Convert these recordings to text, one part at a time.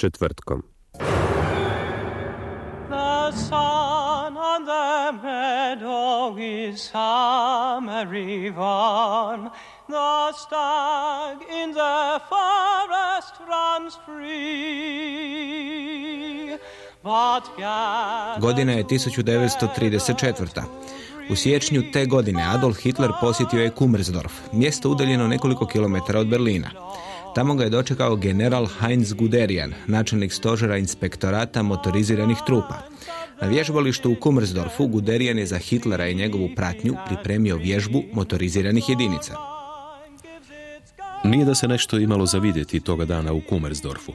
Četvrtkom. The sun on the meadow is summery warm. The stag in the forest runs free. Godina je 1934. U siječnju te godine Adolf Hitler posjetio je Kummersdorf, mjesto udaljeno nekoliko kilometara od Berlina. Tamo ga je dočekao general Heinz Guderian, načelnik stožera inspektorata motoriziranih trupa. Na vježbalištu u Kummersdorfu Guderian je za Hitlera i njegovu pratnju pripremio vježbu motoriziranih jedinica. Nije da se nešto imalo za vidjeti toga dana u Kummersdorfu.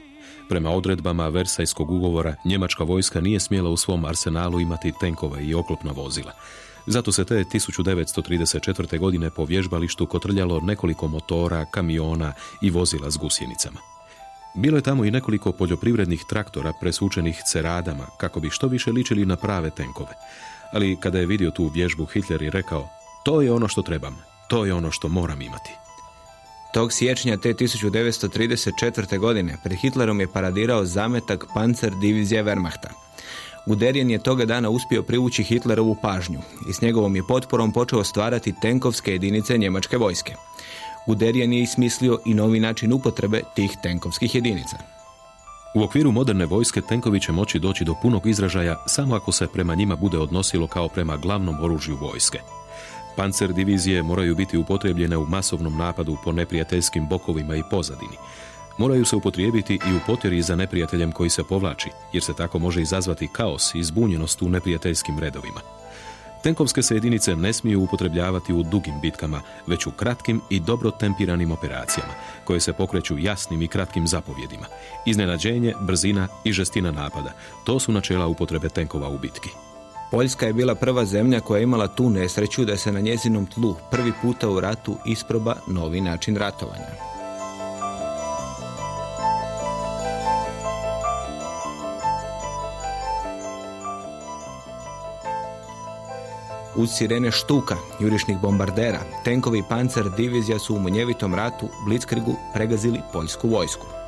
Prema odredbama Versajskog ugovora, njemačka vojska nije smjela u svom arsenalu imati tenkove i oklopna vozila. Zato se te 1934. godine po vježbalištu kotrljalo nekoliko motora, kamiona i vozila s gusjenicama. Bilo je tamo i nekoliko poljoprivrednih traktora presučenih ceradama kako bi što više ličili na prave tenkove. Ali kada je vidio tu vježbu, Hitler je rekao to je ono što trebam, to je ono što moram imati. Tog siječnja te 1934. godine pred Hitlerom je paradirao zametak Panzer divizije Wehrmachta. Guderian je toga dana uspio privući Hitlerovu pažnju i s njegovom je potporom počeo stvarati tenkovske jedinice njemačke vojske. Guderian je ismislio i novi način upotrebe tih tenkovskih jedinica. U okviru moderne vojske tenkovi će moći doći do punog izražaja samo ako se prema njima bude odnosilo kao prema glavnom oružju vojske. Pancer divizije moraju biti upotrebljene u masovnom napadu po neprijateljskim bokovima i pozadini. Moraju se upotrijebiti i u potjeri za neprijateljem koji se povlači, jer se tako može izazvati kaos i zbunjenost u neprijateljskim redovima. Tenkovske se jedinice ne smiju upotrebljavati u dugim bitkama, već u kratkim i dobro tempiranim operacijama, koje se pokreću jasnim i kratkim zapovjedima. Iznenađenje, brzina i žestina napada, to su načela upotrebe tenkova u bitki. Poljska je bila prva zemlja koja je imala tu nesreću da se na njezinom tlu prvi puta u ratu isproba novi način ratovanja. Uz sirene štuka, jurišnih bombardera, tenkovi pancer divizija su u munjevitom ratu Blitzkrigu pregazili poljsku vojsku.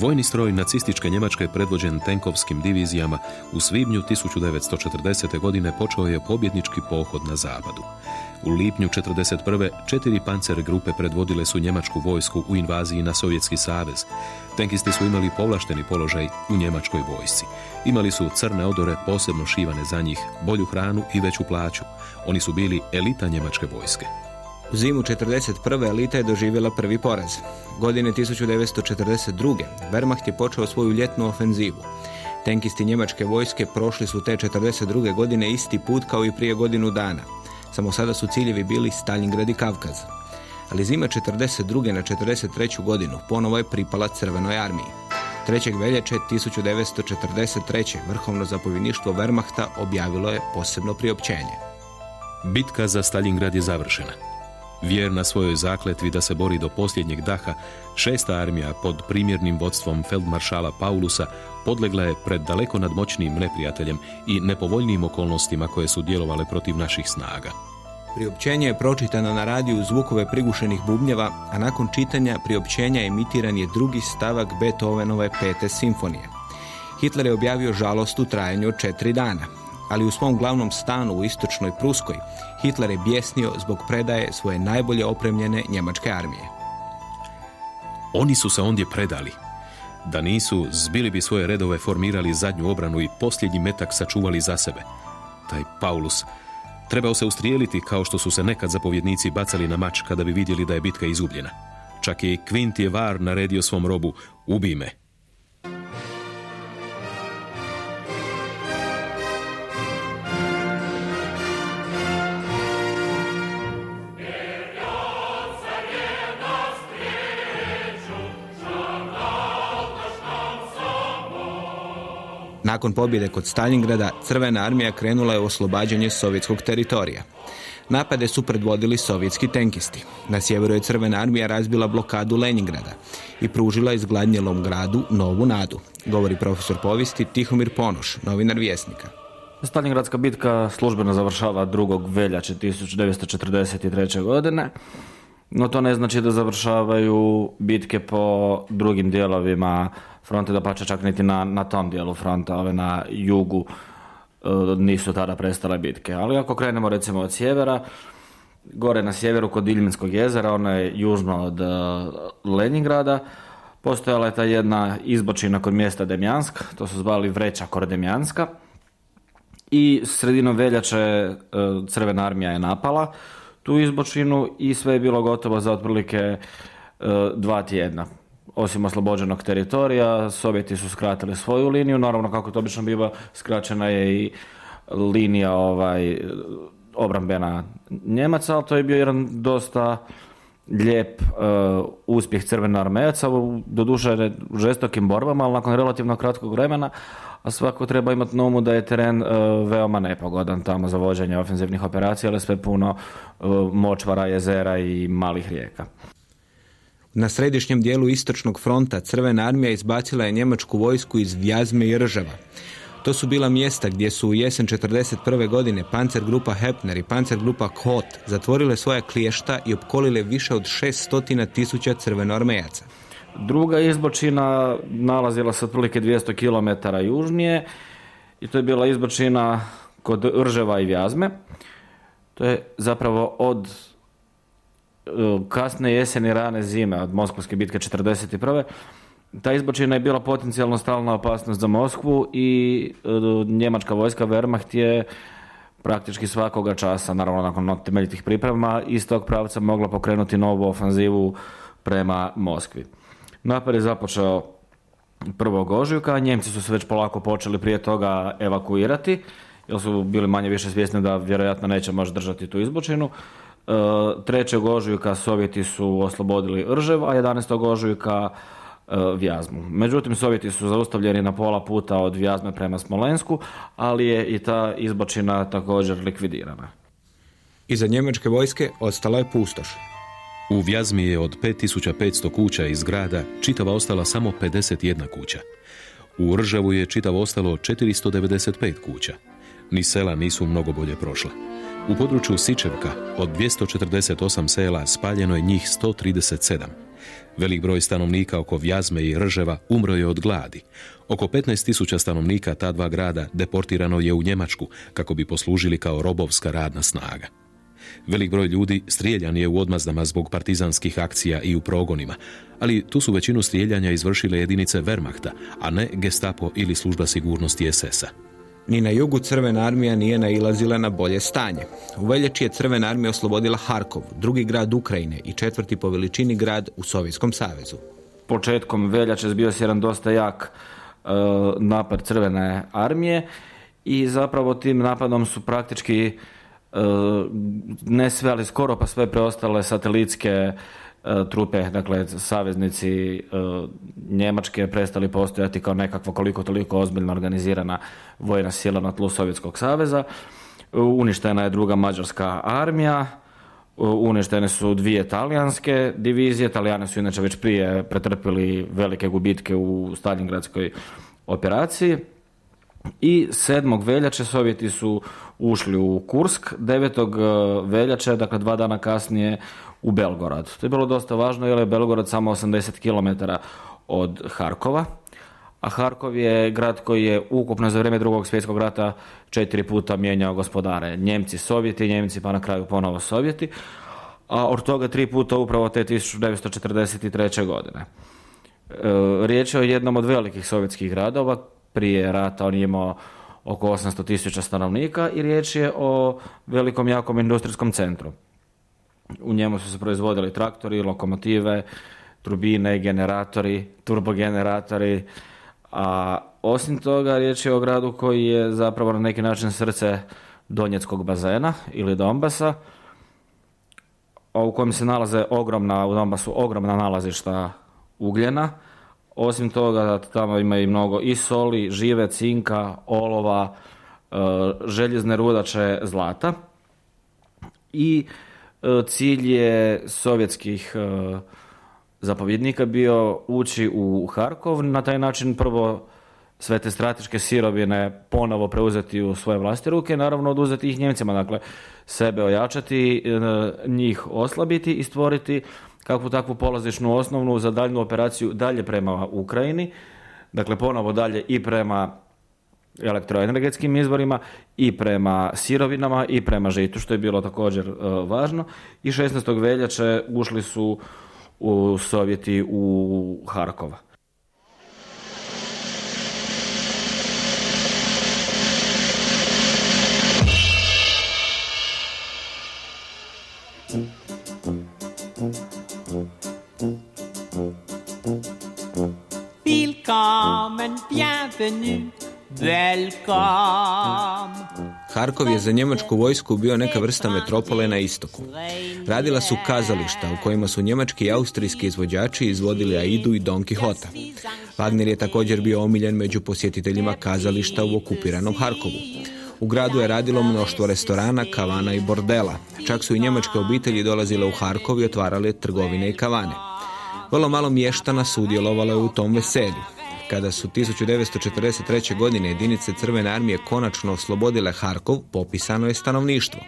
Vojni stroj nacističke Njemačke predvođen tenkovskim divizijama u svibnju 1940. godine počeo je pobjednički pohod na zapadu. U lipnju 1941. četiri pancer grupe predvodile su njemačku vojsku u invaziji na Sovjetski savez. Tenkisti su imali povlašteni položaj u njemačkoj vojsci. Imali su crne odore posebno šivane za njih, bolju hranu i veću plaću. Oni su bili elita njemačke vojske. U zimu 1941. elita je doživjela prvi poraz. Godine 1942. Wehrmacht je počeo svoju ljetnu ofenzivu. Tenkisti njemačke vojske prošli su te 1942. godine isti put kao i prije godinu dana. Samo sada su ciljevi bili Stalingrad i Kavkaz. Ali zima 1942. na 1943. godinu ponovo je pripala Crvenoj armiji. 3. veljače 1943. vrhovno zapovjedništvo Wehrmachta objavilo je posebno priopćenje. Bitka za Stalingrad je završena. Vjerna svojoj zakletvi da se bori do posljednjeg daha, šesta armija pod primjernim vodstvom feldmaršala Paulusa podlegla je pred daleko nadmoćnim neprijateljem i nepovoljnim okolnostima koje su djelovale protiv naših snaga. Priopćenje je pročitano na radiju zvukove prigušenih bubnjeva, a nakon čitanja priopćenja emitiran je drugi stavak Beethovenove pete simfonije. Hitler je objavio žalost u trajanju od četiri dana ali u svom glavnom stanu u istočnoj Pruskoj Hitler je bjesnio zbog predaje svoje najbolje opremljene njemačke armije. Oni su se ondje predali. Da nisu, zbili bi svoje redove formirali zadnju obranu i posljednji metak sačuvali za sebe. Taj Paulus trebao se ustrijeliti kao što su se nekad zapovjednici bacali na mač kada bi vidjeli da je bitka izgubljena. Čak i Quintije Var naredio svom robu, ubij me. Nakon pobjede kod Stalingrada, Crvena armija krenula je u oslobađanje sovjetskog teritorija. Napade su predvodili sovjetski tenkisti. Na sjeveru je Crvena armija razbila blokadu Leningrada i pružila izgladnjelom gradu novu nadu, govori profesor povijesti Tihomir Ponoš, novinar Vjesnika. Stalingradska bitka službeno završava 2. veljače 1943. godine no to ne znači da završavaju bitke po drugim dijelovima fronte, da pače čak niti na, na tom dijelu fronta, ove na jugu e, nisu tada prestale bitke. Ali ako krenemo recimo od sjevera, gore na sjeveru kod Ilminskog jezera, ono je južno od e, Leningrada, postojala je ta jedna izbočina kod mjesta Demjansk, to su zvali Vreća kod Demjanska, i sredinom veljače e, Crvena armija je napala tu izbočinu i sve je bilo gotovo za otprilike dva tjedna. Osim oslobođenog teritorija, Sovjeti su skratili svoju liniju, naravno kako to obično biva, skraćena je i linija ovaj, obrambena Njemaca, ali to je bio jedan dosta lijep uh, uspjeh crvena armejaca, doduše žestokim borbama, ali nakon relativno kratkog vremena, a svako treba imati na umu da je teren uh, veoma nepogodan tamo za vođenje ofenzivnih operacija, ali sve puno uh, močvara, jezera i malih rijeka. Na središnjem dijelu istočnog fronta Crvena armija izbacila je njemačku vojsku iz Vjazme i Rževa. To su bila mjesta gdje su u jesen 1941. godine pancer grupa Hepner i pancer grupa Kot zatvorile svoja kliješta i opkolile više od 600 tisuća crvenoarmejaca. Druga izbočina nalazila se otprilike 200 km južnije i to je bila izbočina kod Rževa i Vjazme. To je zapravo od kasne jeseni, rane zime, od Moskvske bitke 1941. Ta izbočina je bila potencijalno stalna opasnost za Moskvu i e, njemačka vojska Wehrmacht je praktički svakoga časa, naravno nakon temeljitih priprema, iz tog pravca mogla pokrenuti novu ofanzivu prema Moskvi. Napad je započeo prvog ožujka, Njemci su se već polako počeli prije toga evakuirati, jer su bili manje više svjesni da vjerojatno neće moći držati tu izbočinu. E, trećeg ožujka Sovjeti su oslobodili Ržev, a 11. ožujka e, Vjazmu. Međutim, Sovjeti su zaustavljeni na pola puta od Vjazme prema Smolensku, ali je i ta izbočina također likvidirana. Iza njemačke vojske ostala je pustoš. U Vjazmi je od 5500 kuća iz grada čitava ostala samo 51 kuća. U Ržavu je čitavo ostalo 495 kuća. Ni sela nisu mnogo bolje prošle. U području Sičevka od 248 sela spaljeno je njih 137. Velik broj stanovnika oko Vjazme i Rževa umro je od gladi. Oko 15.000 stanovnika ta dva grada deportirano je u Njemačku kako bi poslužili kao robovska radna snaga. Velik broj ljudi strijeljan je u odmazdama zbog partizanskih akcija i u progonima, ali tu su većinu strijeljanja izvršile jedinice Wehrmachta, a ne Gestapo ili služba sigurnosti SS-a. Ni na jugu Crvena armija nije nailazila na bolje stanje. U veljači je Crvena armija oslobodila Harkov, drugi grad Ukrajine i četvrti po veličini grad u Sovjetskom savezu. Početkom veljače bio se jedan dosta jak e, napad Crvene armije i zapravo tim napadom su praktički ne sve, ali skoro pa sve preostale satelitske e, trupe, dakle saveznici e, Njemačke prestali postojati kao nekakva koliko toliko ozbiljno organizirana vojna sila na tlu Sovjetskog saveza. Uništena je druga mađarska armija, uništene su dvije talijanske divizije, Talijani su inače već prije pretrpili velike gubitke u Stalingradskoj operaciji. I 7. veljače Sovjeti su ušli u Kursk, 9. E, veljače, dakle dva dana kasnije, u Belgorad. To je bilo dosta važno jer je Belgorad samo 80 km od Harkova, a Harkov je grad koji je ukupno za vrijeme drugog svjetskog rata četiri puta mijenjao gospodare. Njemci, Sovjeti, Njemci pa na kraju ponovo Sovjeti, a od toga tri puta upravo te 1943. godine. E, riječ je o jednom od velikih sovjetskih gradova prije rata on je imao oko 800 tisuća stanovnika i riječ je o velikom jakom industrijskom centru. U njemu su se proizvodili traktori, lokomotive, turbine, generatori, turbogeneratori, a osim toga riječ je o gradu koji je zapravo na neki način srce Donjeckog bazena ili Dombasa, u kojem se nalaze ogromna, u Donbasu ogromna nalazišta ugljena, osim toga, tamo ima i mnogo i soli, žive, cinka, olova, e, željezne rudače, zlata. I e, cilj je sovjetskih e, zapovjednika bio ući u Harkov, na taj način prvo sve te strateške sirovine ponovo preuzeti u svoje vlasti ruke, naravno oduzeti ih Njemcima, dakle sebe ojačati, njih oslabiti i stvoriti kakvu takvu polazišnu osnovnu za daljnu operaciju dalje prema Ukrajini, dakle ponovo dalje i prema elektroenergetskim izvorima i prema sirovinama i prema žitu, što je bilo također e, važno. I 16. veljače ušli su u Sovjeti u Harkova. Bienvenue, welcome. Harkov je za njemačku vojsku bio neka vrsta metropole na istoku. Radila su kazališta u kojima su njemački i austrijski izvođači izvodili Aidu i Don Quixota. Wagner je također bio omiljen među posjetiteljima kazališta u okupiranom Harkovu. U gradu je radilo mnoštvo restorana, kavana i bordela. Čak su i njemačke obitelji dolazile u Harkov i otvarale trgovine i kavane. Vrlo malo mještana sudjelovalo je u tom veselju. Kada su 1943. godine jedinice Crvene armije konačno oslobodile Harkov, popisano je stanovništvo.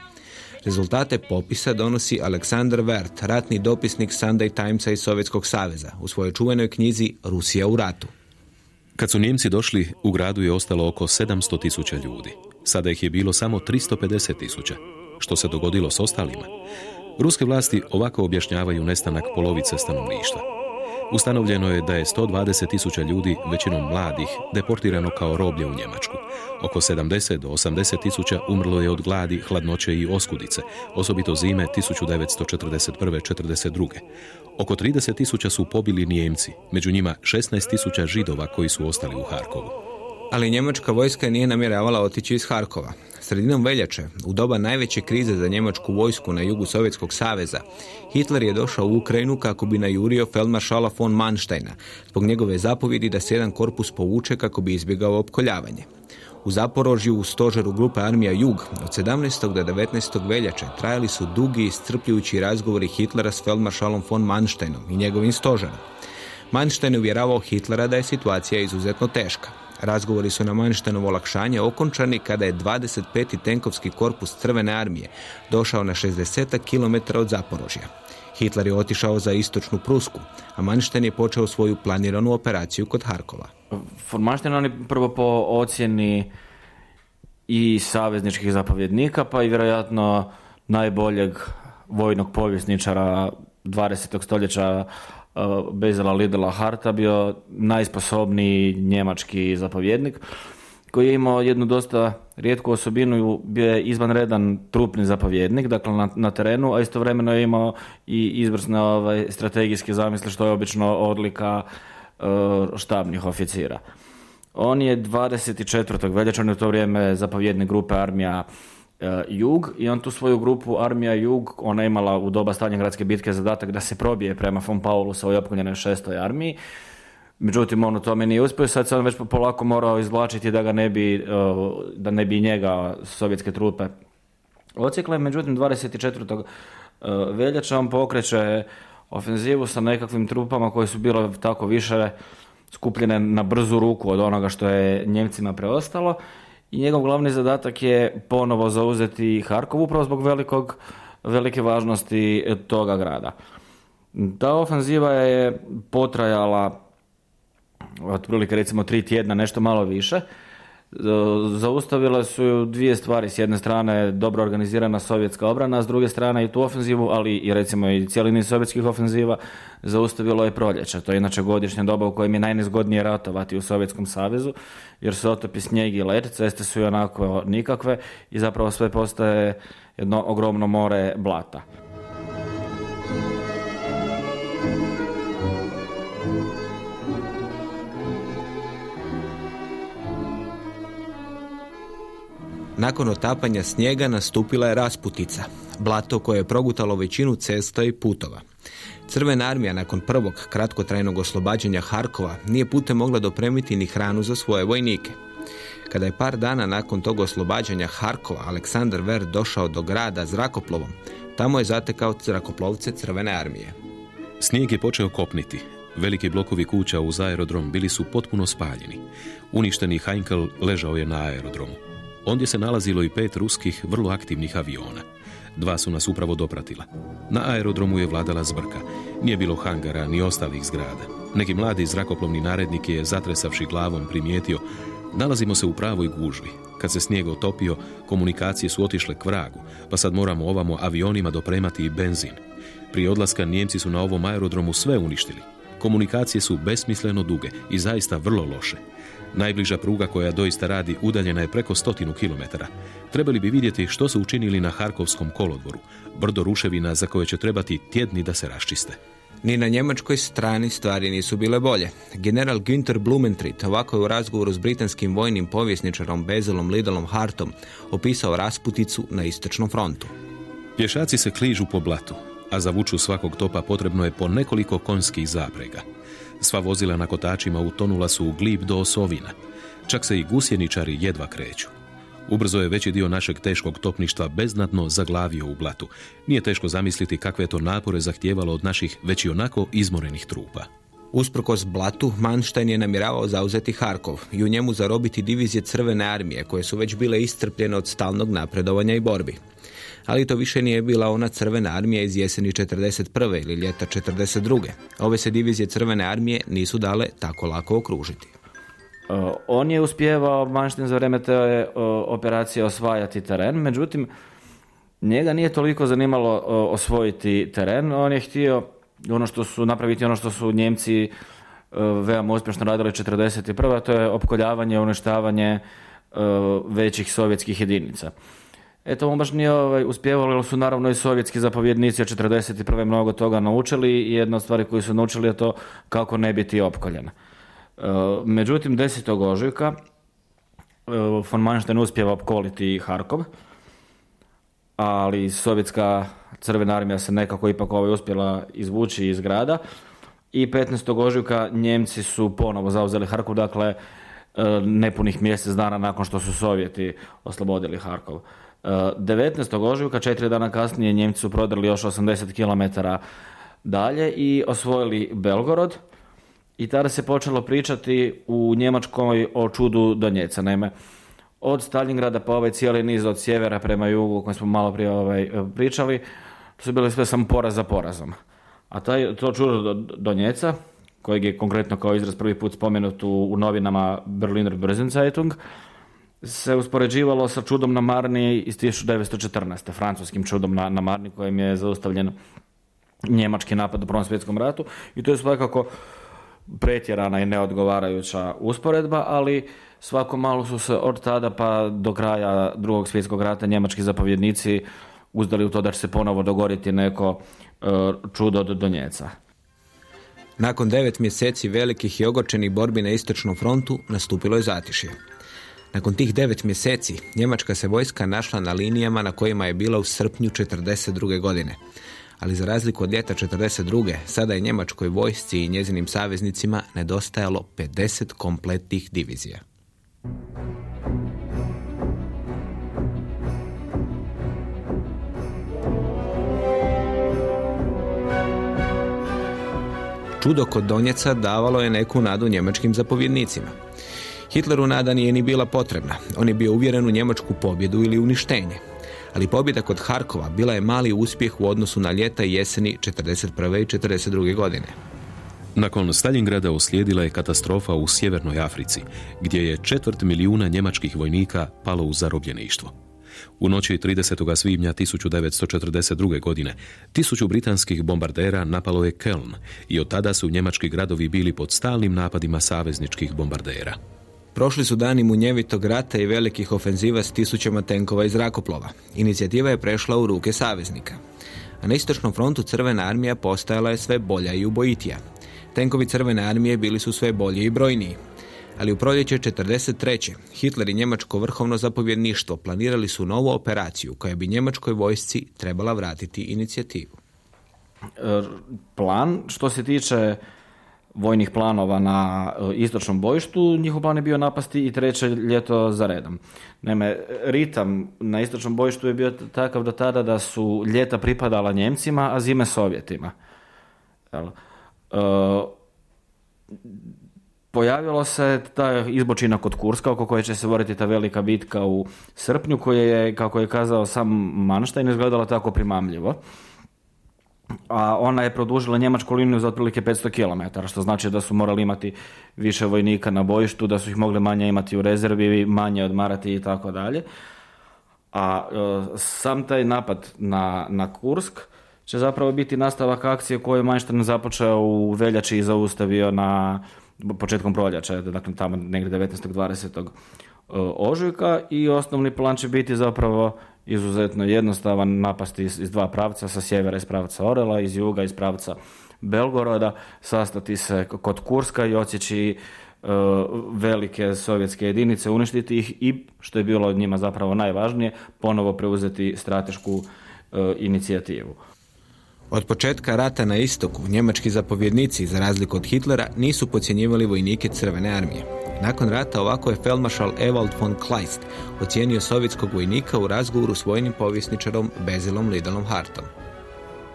Rezultate popisa donosi Aleksandar Vert, ratni dopisnik Sunday Timesa i Sovjetskog saveza, u svojoj čuvenoj knjizi Rusija u ratu. Kad su Njemci došli, u gradu je ostalo oko 700 tisuća ljudi. Sada ih je bilo samo 350 tisuća. Što se dogodilo s ostalima? Ruske vlasti ovako objašnjavaju nestanak polovice stanovništva. Ustanovljeno je da je 120 tisuća ljudi, većinom mladih, deportirano kao roblje u Njemačku. Oko 70 do 80 tisuća umrlo je od gladi, hladnoće i oskudice, osobito zime 1941-42. Oko 30 tisuća su pobili Nijemci, među njima 16 tisuća židova koji su ostali u Harkovu. Ali njemačka vojska nije namjeravala otići iz Harkova. Sredinom veljače, u doba najveće krize za njemačku vojsku na jugu Sovjetskog saveza, Hitler je došao u Ukrajinu kako bi najurio feldmaršala von Mansteina zbog njegove zapovjedi da se jedan korpus povuče kako bi izbjegao opkoljavanje. U Zaporožju u stožeru grupe Armija Jug od 17. do 19. veljače trajali su dugi i strpljujući razgovori Hitlera s feldmaršalom von Mansteinom i njegovim stožerom. Manstein uvjeravao Hitlera da je situacija izuzetno teška. Razgovori su na Manštenovo olakšanje okončani kada je 25. tenkovski korpus Crvene armije došao na 60 km od Zaporožja. Hitler je otišao za istočnu Prusku, a Manšten je počeo svoju planiranu operaciju kod Harkova. On je prvo po ocjeni i savezničkih zapovjednika, pa i vjerojatno najboljeg vojnog povjesničara 20. stoljeća Bezela Lidla Harta bio najsposobniji njemački zapovjednik koji je imao jednu dosta rijetku osobinu, bio je izvanredan trupni zapovjednik, dakle na, na terenu, a istovremeno je imao i izvrsne ovaj, strategijske zamisle, što je obično odlika uh, štabnih oficira. On je 24. veljače, on je u to vrijeme zapovjednik grupe armija jug i on tu svoju grupu Armija Jug, ona je imala u doba Stalingradske bitke zadatak da se probije prema von Paulu sa ovoj opkoljenoj šestoj armiji. Međutim, on u tome nije uspio, sad se on već polako morao izvlačiti da ga ne bi, e, da ne bi njega sovjetske trupe ocikle. Međutim, 24. E, veljača on pokreće ofenzivu sa nekakvim trupama koje su bile tako više skupljene na brzu ruku od onoga što je Njemcima preostalo i njegov glavni zadatak je ponovo zauzeti Harkov upravo zbog velikog, velike važnosti toga grada. Ta ofenziva je potrajala otprilike recimo tri tjedna, nešto malo više. Zaustavile su dvije stvari. S jedne strane dobro organizirana sovjetska obrana, s druge strane i tu ofenzivu, ali i recimo i cijeli niz sovjetskih ofenziva zaustavilo je proljeće. To je inače godišnja doba u kojem je najnezgodnije ratovati u Sovjetskom savezu, jer se otopi snijeg i led, ceste su i onako nikakve i zapravo sve postaje jedno ogromno more blata. Nakon otapanja snijega nastupila je rasputica, blato koje je progutalo većinu cesta i putova. Crvena armija nakon prvog kratkotrajnog oslobađanja Harkova nije putem mogla dopremiti ni hranu za svoje vojnike. Kada je par dana nakon tog oslobađanja Harkova Aleksandar Ver došao do grada zrakoplovom, tamo je zatekao zrakoplovce Crvene armije. Snijeg je počeo kopniti. Veliki blokovi kuća uz aerodrom bili su potpuno spaljeni. Uništeni Heinkel ležao je na aerodromu. Ondje se nalazilo i pet ruskih vrlo aktivnih aviona. Dva su nas upravo dopratila. Na aerodromu je vladala zbrka. Nije bilo hangara ni ostalih zgrada. Neki mladi zrakoplovni narednik je, zatresavši glavom, primijetio Nalazimo se u pravoj gužvi. Kad se snijeg otopio, komunikacije su otišle k vragu, pa sad moramo ovamo avionima dopremati i benzin. Prije odlaska Nijemci su na ovom aerodromu sve uništili. Komunikacije su besmisleno duge i zaista vrlo loše. Najbliža pruga koja doista radi udaljena je preko stotinu kilometara. Trebali bi vidjeti što su učinili na Harkovskom kolodvoru, brdo ruševina za koje će trebati tjedni da se raščiste. Ni na njemačkoj strani stvari nisu bile bolje. General Günther Blumentritt ovako je u razgovoru s britanskim vojnim povjesničarom Bezelom Lidlom Hartom opisao rasputicu na istočnom frontu. Pješaci se kližu po blatu, a za vuču svakog topa potrebno je po nekoliko konjskih zaprega. Sva vozila na kotačima utonula su u glib do osovina. Čak se i gusjeničari jedva kreću. Ubrzo je veći dio našeg teškog topništva beznatno zaglavio u blatu. Nije teško zamisliti kakve je to napore zahtijevalo od naših već i onako izmorenih trupa. Usprkos blatu, Manštajn je namjeravao zauzeti Harkov i u njemu zarobiti divizije Crvene armije, koje su već bile istrpljene od stalnog napredovanja i borbi. Ali to više nije bila ona Crvena armija iz jeseni 41. ili ljeta 42. Ove se divizije Crvene armije nisu dale tako lako okružiti. Uh, on je uspjevao Manštin za vrijeme te uh, operacije osvajati teren, međutim njega nije toliko zanimalo uh, osvojiti teren, on je htio ono što su napraviti ono što su Njemci veoma uspješno radili 1941. to je opkoljavanje, uništavanje većih sovjetskih jedinica. Eto, on baš nije ovaj, uspjevalo, jer su naravno i sovjetski zapovjednici od 1941. mnogo toga naučili i jedna od stvari koju su naučili je to kako ne biti opkoljen. Međutim, 10. ožujka e, von Manstein uspjeva opkoliti Harkov, ali sovjetska crvena armija se nekako ipak ovaj uspjela izvući iz grada i 15. ožujka Njemci su ponovo zauzeli Harkov, dakle e, nepunih mjesec dana nakon što su Sovjeti oslobodili Harkov. 19. E, ožujka, četiri dana kasnije, Njemci su prodali još 80 km dalje i osvojili Belgorod i tada se počelo pričati u Njemačkoj o čudu Donjeca. Naime, od Stalingrada pa ovaj cijeli niz od sjevera prema jugu o kojem smo malo prije ovaj, pričali, to su bili sve samo poraz za porazom. A taj, to čudo Donjeca, kojeg je konkretno kao izraz prvi put spomenut u, u novinama Berliner Börsenzeitung, se uspoređivalo sa čudom na Marni iz 1914. francuskim čudom na, na Marni kojem je zaustavljen njemački napad u Prvom svjetskom ratu i to je svakako pretjerana i neodgovarajuća usporedba, ali svako malo su se od tada pa do kraja drugog svjetskog rata njemački zapovjednici uzdali u to da će se ponovo dogoriti neko e, čudo do Donjeca. Nakon devet mjeseci velikih i ogorčenih borbi na istočnom frontu nastupilo je zatišje. Nakon tih devet mjeseci njemačka se vojska našla na linijama na kojima je bila u srpnju 1942. godine ali za razliku od ljeta 42. sada je njemačkoj vojsci i njezinim saveznicima nedostajalo 50 kompletnih divizija. Čudo kod Donjeca davalo je neku nadu njemačkim zapovjednicima. Hitleru nada nije ni bila potrebna. On je bio uvjeren u njemačku pobjedu ili uništenje ali pobjeda kod Harkova bila je mali uspjeh u odnosu na ljeta i jeseni 1941. i 1942. godine. Nakon Stalingrada uslijedila je katastrofa u Sjevernoj Africi, gdje je četvrt milijuna njemačkih vojnika palo u zarobljeništvo. U noći 30. svibnja 1942. godine tisuću britanskih bombardera napalo je Köln i od tada su njemački gradovi bili pod stalnim napadima savezničkih bombardera. Prošli su dani munjevitog rata i velikih ofenziva s tisućama tenkova i zrakoplova. Inicijativa je prešla u ruke saveznika. A na istočnom frontu Crvena armija postajala je sve bolja i ubojitija. Tenkovi Crvene armije bili su sve bolji i brojniji. Ali u proljeće 43. Hitler i njemačko vrhovno zapovjedništvo planirali su novu operaciju koja bi njemačkoj vojsci trebala vratiti inicijativu. E, plan što se tiče vojnih planova na e, istočnom bojištu, njihov plan je bio napasti i treće ljeto za redom. Naime, ritam na istočnom bojištu je bio takav do tada da su ljeta pripadala Njemcima, a zime Sovjetima. E, pojavilo se ta izbočina kod Kurska oko koje će se voditi ta velika bitka u srpnju koja je, kako je kazao sam Manštajn, izgledala tako primamljivo. A ona je produžila njemačku liniju za otprilike 500 km, što znači da su morali imati više vojnika na bojištu, da su ih mogli manje imati u rezervi, manje odmarati i tako dalje. A e, sam taj napad na, na Kursk će zapravo biti nastavak akcije koju je započeo u veljači i zaustavio na početkom proljeća, dakle tamo negdje 19. 20. E, ožujka i osnovni plan će biti zapravo izuzetno jednostavan napasti iz, iz dva pravca, sa sjevera iz pravca Orela, iz juga iz pravca Belgoroda, sastati se kod Kurska i odsjeći e, velike sovjetske jedinice, uništiti ih i, što je bilo od njima zapravo najvažnije, ponovo preuzeti stratešku e, inicijativu. Od početka rata na istoku, njemački zapovjednici, za razliku od Hitlera, nisu podcjenjivali vojnike Crvene armije. Nakon rata ovako je felmašal Ewald von Kleist ocijenio sovjetskog vojnika u razgovoru s vojnim povjesničarom Bezilom Lidlom Hartom.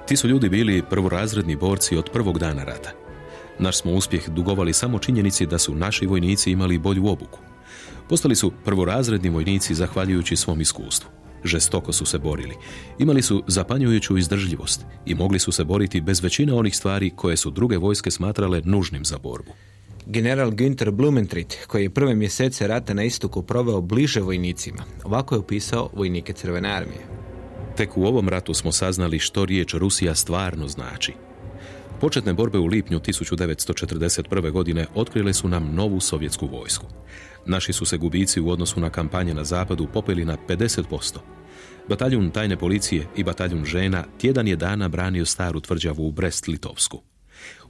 Ti su ljudi bili prvorazredni borci od prvog dana rata. Naš smo uspjeh dugovali samo činjenici da su naši vojnici imali bolju obuku. Postali su prvorazredni vojnici zahvaljujući svom iskustvu. Žestoko su se borili. Imali su zapanjujuću izdržljivost i mogli su se boriti bez većine onih stvari koje su druge vojske smatrale nužnim za borbu. General Günther Blumentritt, koji je prve mjesece rata na istoku proveo bliže vojnicima, ovako je opisao vojnike Crvene armije. Tek u ovom ratu smo saznali što riječ Rusija stvarno znači. Početne borbe u lipnju 1941. godine otkrile su nam novu sovjetsku vojsku. Naši su se gubici u odnosu na kampanje na zapadu popeli na 50%. Bataljun tajne policije i bataljun žena tjedan je dana branio staru tvrđavu u Brest-Litovsku.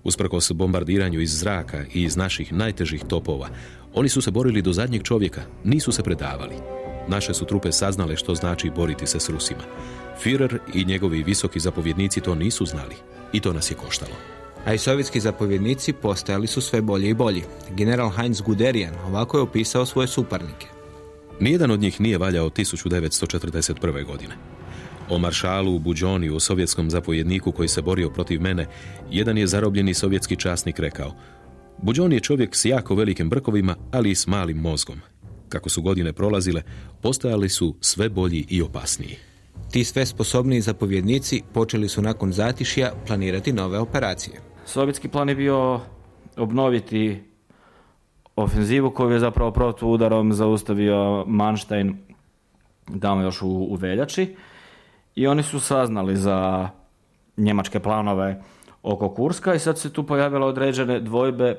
Usprkos bombardiranju iz zraka i iz naših najtežih topova, oni su se borili do zadnjeg čovjeka, nisu se predavali. Naše su trupe saznale što znači boriti se s Rusima. Führer i njegovi visoki zapovjednici to nisu znali i to nas je koštalo a i sovjetski zapovjednici postajali su sve bolji i bolji. General Heinz Guderian ovako je opisao svoje suparnike. Nijedan od njih nije valjao 1941. godine. O maršalu Buđoni, u sovjetskom zapovjedniku koji se borio protiv mene, jedan je zarobljeni sovjetski časnik rekao Buđon je čovjek s jako velikim brkovima, ali i s malim mozgom. Kako su godine prolazile, postajali su sve bolji i opasniji. Ti sve sposobniji zapovjednici počeli su nakon zatišja planirati nove operacije. Sovjetski plan je bio obnoviti ofenzivu koju je zapravo protuudarom zaustavio Manštajn tamo još u, u veljači i oni su saznali za njemačke planove oko Kurska i sad se tu pojavile određene dvojbe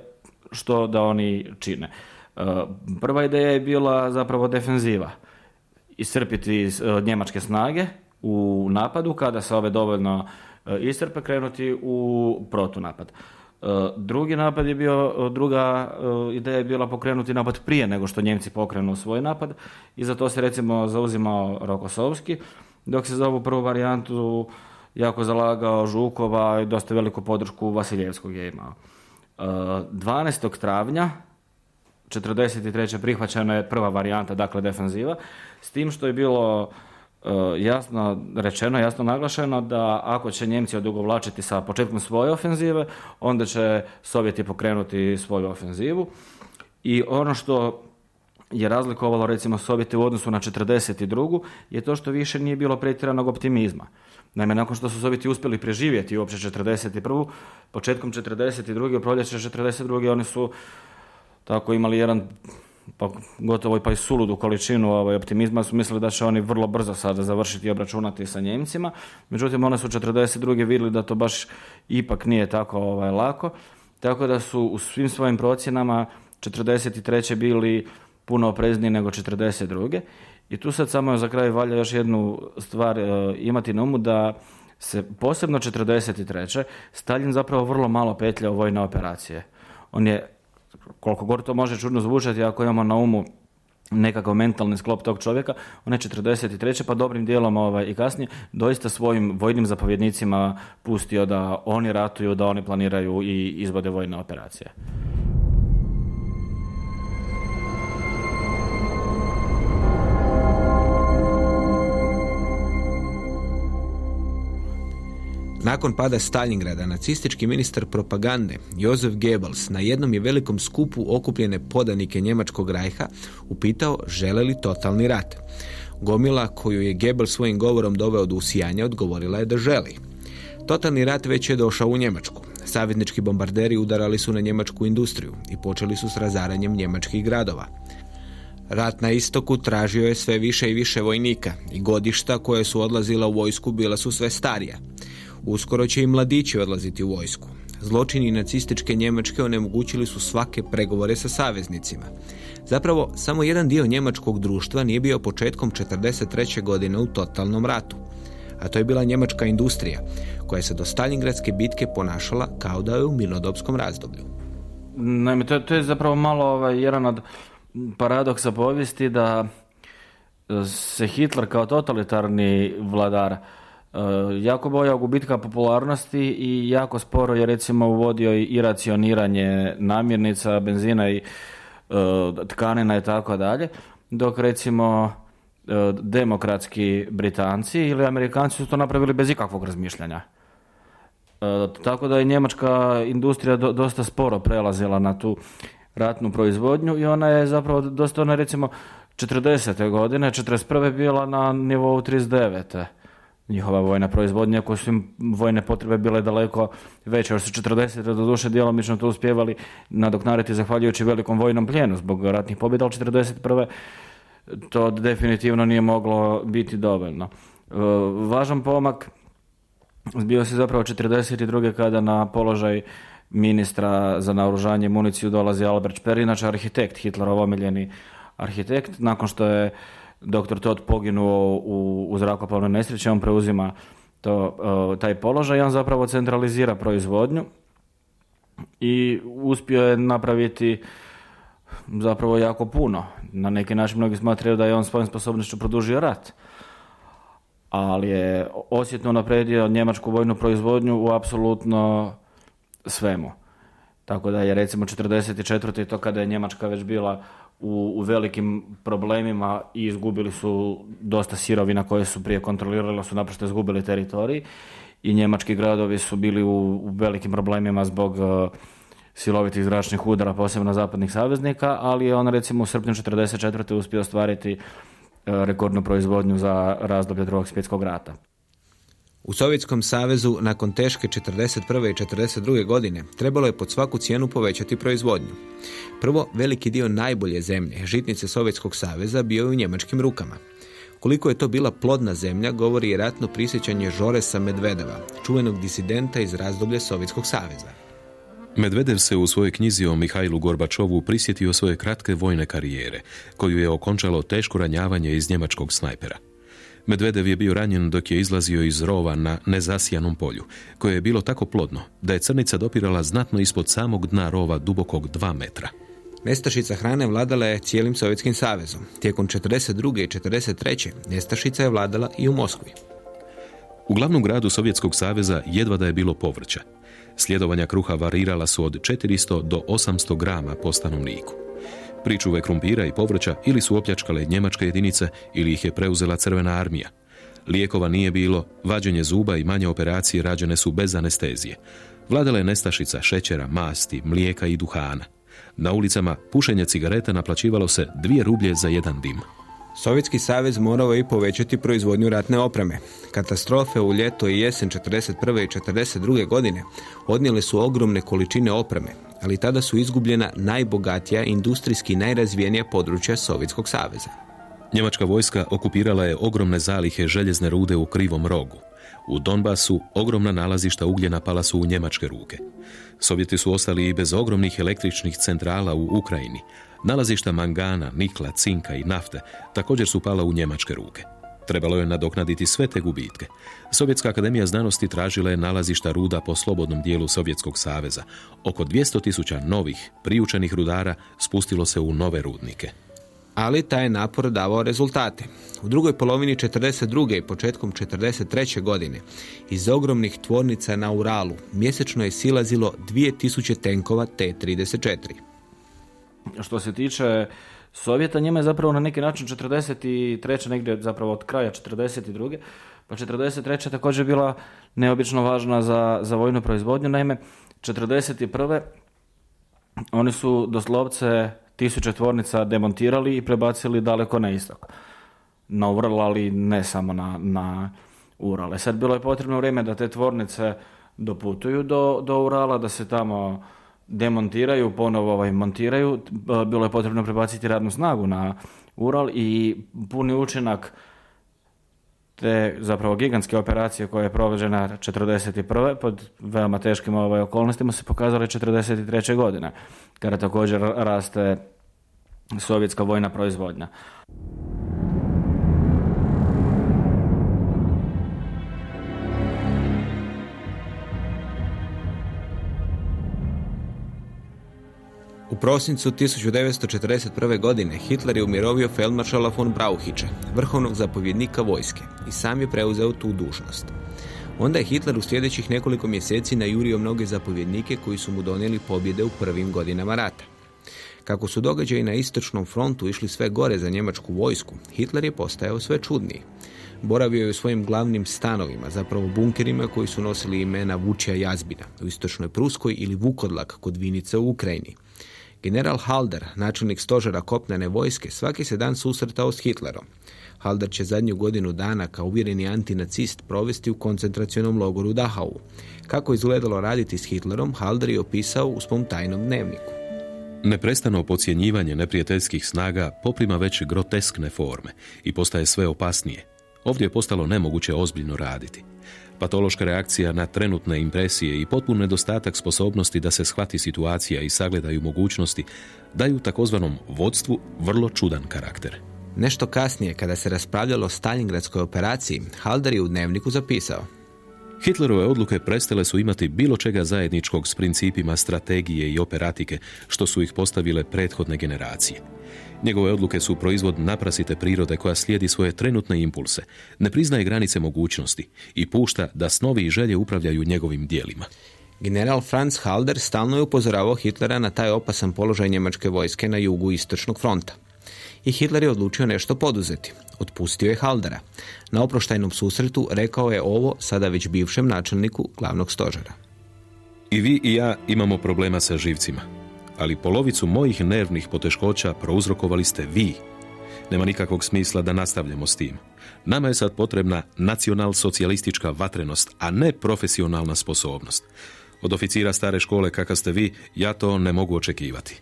što da oni čine. E, prva ideja je bila zapravo defenziva. Iscrpiti e, njemačke snage u napadu kada se ove dovoljno E, iscrpe krenuti u protunapad. Drugi napad je bio, druga ideja je bila pokrenuti napad prije nego što Njemci pokrenu svoj napad i za to se recimo zauzimao Rokosovski, dok se za ovu prvu varijantu jako zalagao Žukova i dosta veliku podršku Vasiljevskog je imao. 12. travnja 43. prihvaćena je prva varijanta, dakle defenziva, s tim što je bilo E, jasno rečeno, jasno naglašeno da ako će Njemci odugovlačiti sa početkom svoje ofenzive, onda će Sovjeti pokrenuti svoju ofenzivu. I ono što je razlikovalo recimo Sovjeti u odnosu na 42. je to što više nije bilo pretjeranog optimizma. Naime, nakon što su Sovjeti uspjeli preživjeti uopće 41. početkom 42. u proljeće 42. oni su tako imali jedan pa gotovo pa i suludu količinu ovaj, optimizma su mislili da će oni vrlo brzo sada završiti i obračunati sa Njemcima. Međutim, one su 42. vidjeli da to baš ipak nije tako ovaj, lako. Tako da su u svim svojim procjenama 43. bili puno oprezniji nego 42. I tu sad samo za kraj valja još jednu stvar e, imati na umu da se posebno 43. Stalin zapravo vrlo malo petlja u vojne operacije. On je koliko god to može čudno zvučati ako imamo na umu nekakav mentalni sklop tog čovjeka, on je 43. pa dobrim dijelom ovaj, i kasnije doista svojim vojnim zapovjednicima pustio da oni ratuju, da oni planiraju i izvode vojne operacije. Nakon pada Stalingrada, nacistički ministar propagande Josef Goebbels na jednom je velikom skupu okupljene podanike Njemačkog rajha upitao žele li totalni rat. Gomila koju je Goebbels svojim govorom doveo do usijanja odgovorila je da želi. Totalni rat već je došao u Njemačku. Saveznički bombarderi udarali su na njemačku industriju i počeli su s razaranjem njemačkih gradova. Rat na istoku tražio je sve više i više vojnika i godišta koje su odlazila u vojsku bila su sve starija. Uskoro će i mladići odlaziti u vojsku. Zločini nacističke Njemačke onemogućili su svake pregovore sa saveznicima. Zapravo, samo jedan dio njemačkog društva nije bio početkom 43. godine u totalnom ratu. A to je bila njemačka industrija, koja se do Stalingradske bitke ponašala kao da je u mirnodopskom razdoblju. Naime, to, to je zapravo malo ovaj, jedan od paradoksa povijesti da se Hitler kao totalitarni vladar jako bojao gubitka popularnosti i jako sporo je recimo uvodio i racioniranje namirnica, benzina i e, tkanina i tako dalje, dok recimo e, demokratski Britanci ili Amerikanci su to napravili bez ikakvog razmišljanja. Tako da je njemačka industrija dosta sporo prelazila na tu ratnu proizvodnju i ona je zapravo dosta ona recimo 40. godine, 41. bila na nivou 39 njihova vojna proizvodnja, ako su im vojne potrebe bile daleko veće, još su 40. do duše djelomično to uspjevali nadoknaditi zahvaljujući velikom vojnom pljenu zbog ratnih pobjeda, ali 41. to definitivno nije moglo biti dovoljno. E, važan pomak bio se zapravo 42. kada na položaj ministra za naoružanje municiju dolazi Albert Speer, inače arhitekt, Hitlerov omiljeni arhitekt, nakon što je doktor Todd poginuo u, u zrakoplovnoj nesreći, on preuzima to, e, taj položaj i on zapravo centralizira proizvodnju i uspio je napraviti zapravo jako puno. Na neki način mnogi smatraju da je on svojim sposobnošću produžio rat, ali je osjetno napredio njemačku vojnu proizvodnju u apsolutno svemu. Tako da je recimo 44. to kada je Njemačka već bila u, u velikim problemima i izgubili su dosta sirovina koje su prije kontrolirali, su naprosto izgubili teritorij i njemački gradovi su bili u, u velikim problemima zbog uh, silovitih zračnih udara, posebno zapadnih saveznika, ali je on recimo u srpnju 1944. uspio ostvariti uh, rekordnu proizvodnju za razdoblje drugog svjetskog rata. U Sovjetskom savezu nakon teške 41. i 42. godine trebalo je pod svaku cijenu povećati proizvodnju. Prvo, veliki dio najbolje zemlje, žitnice Sovjetskog saveza, bio je u njemačkim rukama. Koliko je to bila plodna zemlja, govori i ratno prisjećanje Žoresa Medvedeva, čuvenog disidenta iz razdoblja Sovjetskog saveza. Medvedev se u svojoj knjizi o Mihajlu Gorbačovu prisjetio svoje kratke vojne karijere, koju je okončalo teško ranjavanje iz njemačkog snajpera. Medvedev je bio ranjen dok je izlazio iz rova na nezasijanom polju, koje je bilo tako plodno da je crnica dopirala znatno ispod samog dna rova dubokog dva metra. Nestašica hrane vladala je cijelim Sovjetskim savezom. Tijekom 42. i 43. nestašica je vladala i u Moskvi. U glavnom gradu Sovjetskog saveza jedva da je bilo povrća. Sljedovanja kruha varirala su od 400 do 800 grama po stanovniku. Pričuve krumpira i povrća ili su opljačkale njemačke jedinice ili ih je preuzela crvena armija. Lijekova nije bilo, vađenje zuba i manje operacije rađene su bez anestezije. Vladala je nestašica šećera, masti, mlijeka i duhana. Na ulicama pušenje cigareta naplaćivalo se dvije rublje za jedan dim. Sovjetski savez morao je i povećati proizvodnju ratne opreme. Katastrofe u ljeto i jesen 41. i 42. godine odnijele su ogromne količine opreme, ali tada su izgubljena najbogatija industrijski najrazvijenija područja Sovjetskog saveza. Njemačka vojska okupirala je ogromne zalihe željezne rude u krivom rogu. U Donbasu ogromna nalazišta ugljena pala su u njemačke ruke. Sovjeti su ostali i bez ogromnih električnih centrala u Ukrajini. Nalazišta mangana, nikla, cinka i nafte također su pala u njemačke ruke. Trebalo je nadoknaditi sve te gubitke. Sovjetska akademija znanosti tražila je nalazišta ruda po slobodnom dijelu Sovjetskog saveza. Oko 200 tisuća novih, priučenih rudara spustilo se u nove rudnike. Ali taj napor davao rezultate. U drugoj polovini 42. i početkom 43. godine iz ogromnih tvornica na Uralu mjesečno je silazilo 2000 tenkova T-34. Što se tiče Sovjeta, njima je zapravo na neki način 43. negdje zapravo od kraja 42. 43. također bila neobično važna za, za vojnu proizvodnju. Naime, 41. oni su doslovce tisuće tvornica demontirali i prebacili daleko na istok. Na Ural, ali ne samo na, na Urale. Sad bilo je potrebno vrijeme da te tvornice doputuju do, do Urala, da se tamo demontiraju, ponovo ovaj, montiraju. Bilo je potrebno prebaciti radnu snagu na Ural i puni učinak te zapravo gigantske operacije koja je provođena 1941. pod veoma teškim ovaj, okolnostima se pokazale 1943. godine, kada također raste sovjetska vojna proizvodnja. U prosincu 1941. godine Hitler je umirovio feldmaršala von Brauhića, vrhovnog zapovjednika vojske, i sam je preuzeo tu dužnost. Onda je Hitler u sljedećih nekoliko mjeseci najurio mnoge zapovjednike koji su mu donijeli pobjede u prvim godinama rata. Kako su događaji na istočnom frontu išli sve gore za njemačku vojsku, Hitler je postajao sve čudniji. Boravio je u svojim glavnim stanovima, zapravo bunkerima koji su nosili imena Vučija Jazbina u istočnoj Pruskoj ili Vukodlak kod Vinice u Ukrajini. General Halder, načelnik stožera kopnene vojske, svaki se dan susretao s Hitlerom. Halder će zadnju godinu dana kao uvjereni antinacist provesti u koncentracionom logoru Dachau. Kako izgledalo raditi s Hitlerom, Halder je opisao u svom tajnom dnevniku. Neprestano pocijenjivanje neprijateljskih snaga poprima već groteskne forme i postaje sve opasnije. Ovdje je postalo nemoguće ozbiljno raditi. Patološka reakcija na trenutne impresije i potpun nedostatak sposobnosti da se shvati situacija i sagledaju mogućnosti daju takozvanom vodstvu vrlo čudan karakter. Nešto kasnije, kada se raspravljalo o Stalingradskoj operaciji, Halder je u dnevniku zapisao Hitlerove odluke prestale su imati bilo čega zajedničkog s principima strategije i operatike što su ih postavile prethodne generacije. Njegove odluke su proizvod naprasite prirode koja slijedi svoje trenutne impulse, ne priznaje granice mogućnosti i pušta da snovi i želje upravljaju njegovim dijelima. General Franz Halder stalno je upozoravao Hitlera na taj opasan položaj njemačke vojske na jugu istočnog fronta. I Hitler je odlučio nešto poduzeti. Otpustio je Haldera. Na oproštajnom susretu rekao je ovo sada već bivšem načelniku glavnog stožera. I vi i ja imamo problema sa živcima ali polovicu mojih nervnih poteškoća prouzrokovali ste vi. Nema nikakvog smisla da nastavljamo s tim. Nama je sad potrebna nacional-socijalistička vatrenost, a ne profesionalna sposobnost. Od oficira stare škole kakav ste vi, ja to ne mogu očekivati.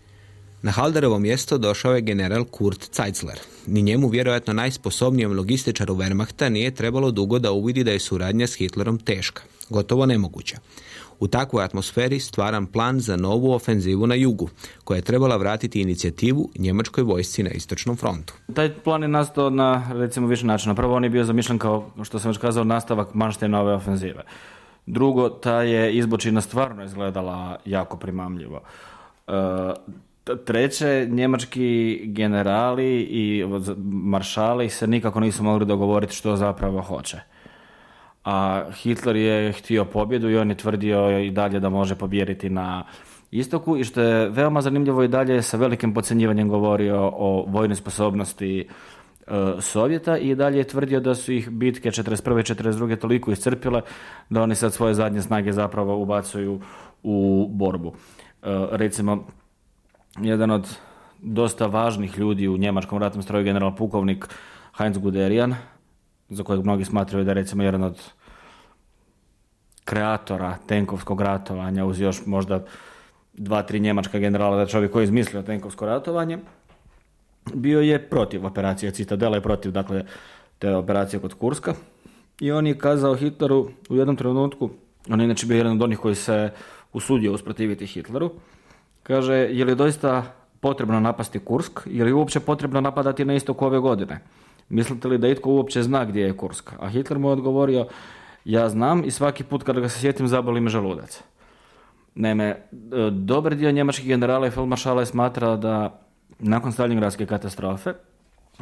Na Halderovo mjesto došao je general Kurt Zeitzler. Ni njemu vjerojatno najsposobnijem logističaru Wehrmachta nije trebalo dugo da uvidi da je suradnja s Hitlerom teška, gotovo nemoguća. U takvoj atmosferi stvaram plan za novu ofenzivu na jugu, koja je trebala vratiti inicijativu njemačkoj vojsci na istočnom frontu. Taj plan je nastao na recimo više načina. Prvo on je bio zamišljen kao, što sam već kazao, nastavak Manštejnove ofenzive. Drugo, ta je izbočina stvarno izgledala jako primamljivo. E, treće, njemački generali i maršali se nikako nisu mogli dogovoriti što zapravo hoće a Hitler je htio pobjedu i on je tvrdio i dalje da može pobjediti na istoku i što je veoma zanimljivo i dalje sa velikim podcjenjivanjem govorio o vojnoj sposobnosti e, Sovjeta i dalje je tvrdio da su ih bitke 41. i 42. toliko iscrpile da oni sad svoje zadnje snage zapravo ubacuju u borbu. E, recimo, jedan od dosta važnih ljudi u njemačkom ratnom stroju, general pukovnik Heinz Guderian, za kojeg mnogi smatraju da je recimo jedan od kreatora tenkovskog ratovanja uz još možda dva, tri njemačka generala, da čovjek koji je izmislio tenkovsko ratovanje, bio je protiv operacije Citadela i protiv dakle, te operacije kod Kurska. I on je kazao Hitleru u jednom trenutku, on je inače bio jedan od onih koji se usudio usprotiviti Hitleru, kaže, je li doista potrebno napasti Kursk, je li uopće potrebno napadati na istoku ove godine? Mislite li da itko uopće zna gdje je Kursk? A Hitler mu je odgovorio, ja znam i svaki put kada ga se sjetim zaboli me želudac. Naime, e, dobar dio njemačkih generala i feldmaršala je smatrao da nakon Stalingradske katastrofe